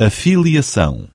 afiliação.